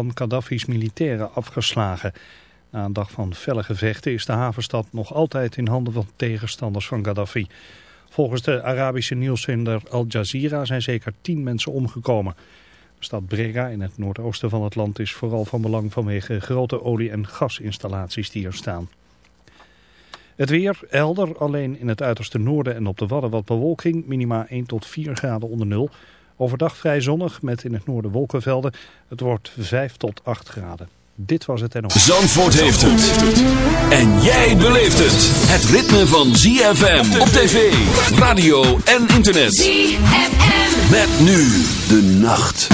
van Gaddafi's militairen afgeslagen. Na een dag van felle gevechten is de havenstad nog altijd in handen van tegenstanders van Gaddafi. Volgens de Arabische nieuwszender Al Jazeera zijn zeker tien mensen omgekomen. De stad Brega in het noordoosten van het land is vooral van belang vanwege grote olie- en gasinstallaties die er staan. Het weer helder, alleen in het uiterste noorden en op de Wadden wat bewolking, minima 1 tot 4 graden onder nul. Overdag vrij zonnig met in het noorden wolkenvelden. Het wordt 5 tot 8 graden. Dit was het en nog. Zandvoort heeft het. En jij beleeft het. Het ritme van ZFM op tv, radio en internet. ZFM. Met nu de nacht.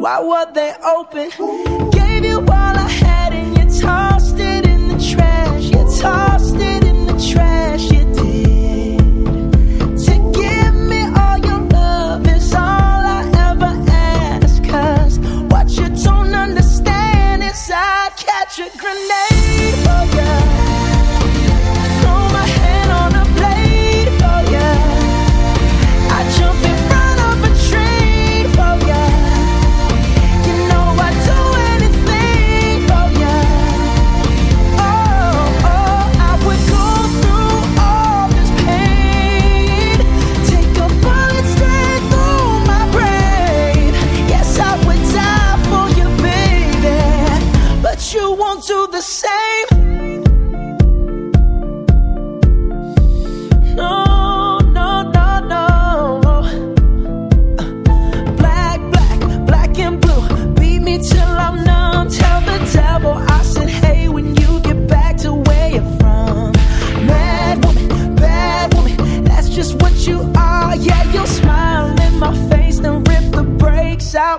Why were they open? Gave you all I had.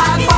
I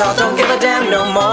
don't give a damn no more.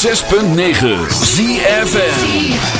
106.9 ZFN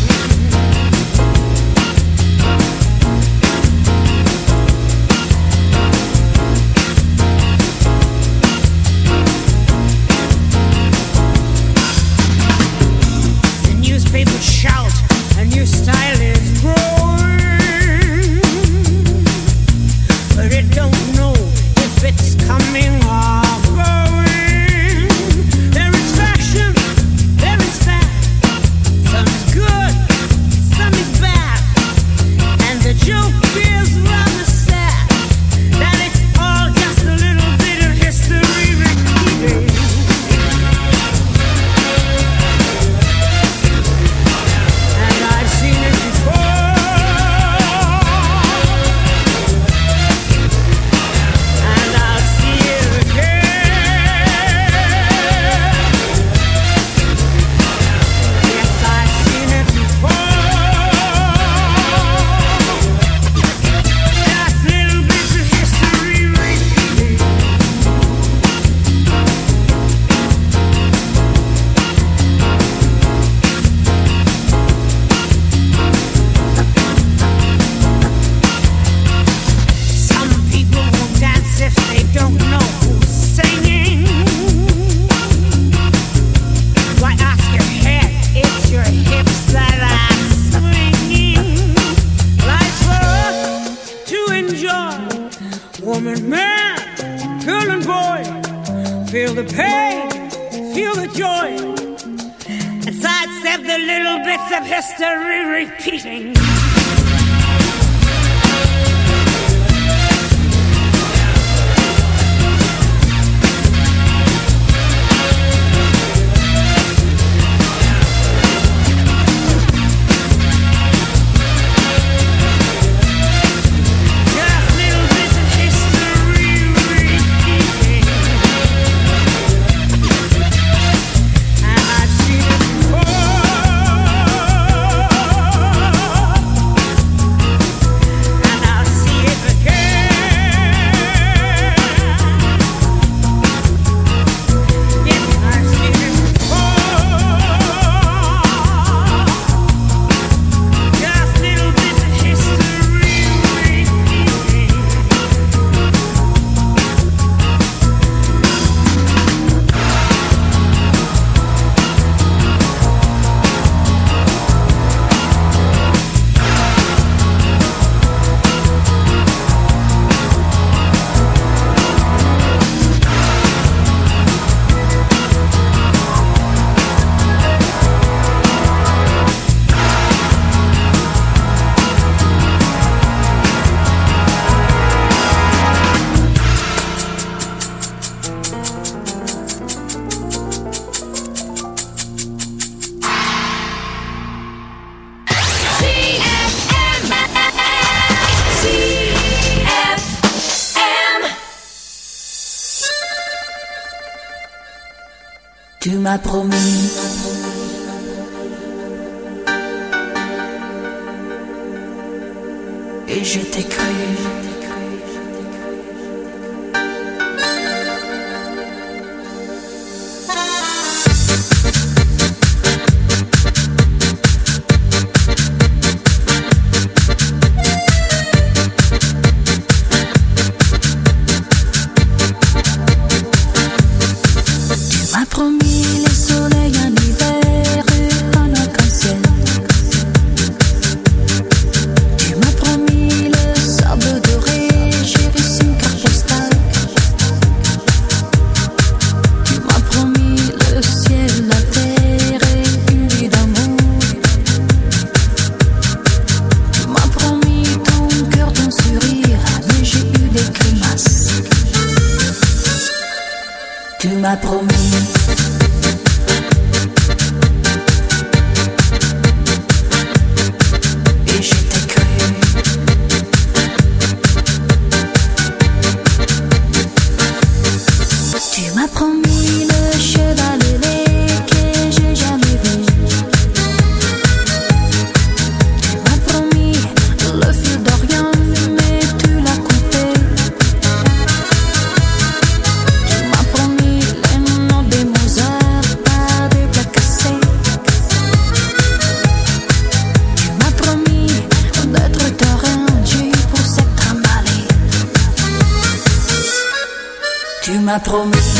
una.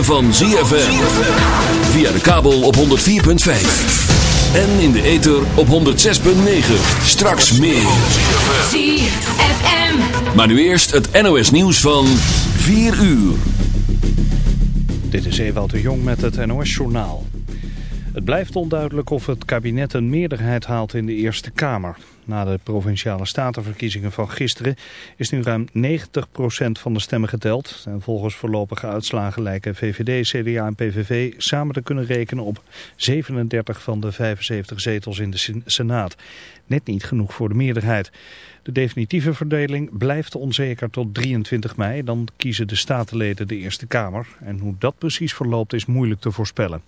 Ritme van ZFM. Via de kabel op 104.5. En in de ether op 106.9. Straks meer. ZFM. Maar nu eerst het NOS nieuws van 4 uur. Dit is Ewout de Jong met het NOS-journaal. Het blijft onduidelijk of het kabinet een meerderheid haalt in de Eerste Kamer. Na de provinciale statenverkiezingen van gisteren is nu ruim 90% van de stemmen geteld. En volgens voorlopige uitslagen lijken VVD, CDA en PVV samen te kunnen rekenen op 37 van de 75 zetels in de Sen- Senaat. Net niet genoeg voor de meerderheid. De definitieve verdeling blijft onzeker tot 23 mei. Dan kiezen de statenleden de Eerste Kamer. En hoe dat precies verloopt is moeilijk te voorspellen.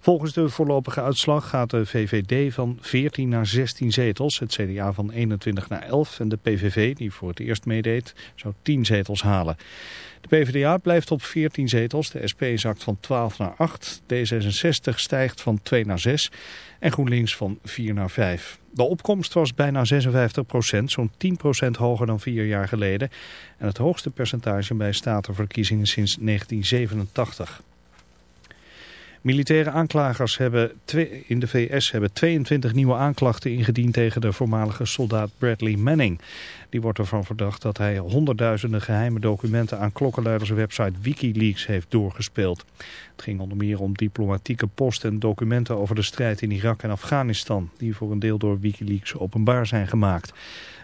Volgens de voorlopige uitslag gaat de VVD van 14 naar 16 zetels, het CDA van 21 naar 11 en de PVV, die voor het eerst meedeed, zou 10 zetels halen. De PvdA blijft op 14 zetels, de SP zakt van 12 naar 8, D66 stijgt van 2 naar 6 en GroenLinks van 4 naar 5. De opkomst was bijna 56 procent, zo'n 10 procent hoger dan vier jaar geleden en het hoogste percentage bij statenverkiezingen sinds 1987. Militaire aanklagers hebben twee, in de VS hebben 22 nieuwe aanklachten ingediend tegen de voormalige soldaat Bradley Manning. Die wordt ervan verdacht dat hij honderdduizenden geheime documenten aan klokkenluiderswebsite Wikileaks heeft doorgespeeld. Het ging onder meer om diplomatieke post en documenten over de strijd in Irak en Afghanistan, die voor een deel door Wikileaks openbaar zijn gemaakt.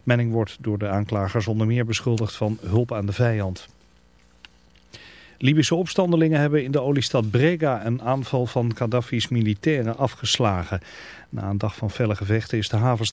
Manning wordt door de aanklagers onder meer beschuldigd van hulp aan de vijand. Libische opstandelingen hebben in de oliestad Brega een aanval van Gaddafi's militairen afgeslagen. Na een dag van felle gevechten is de havenstad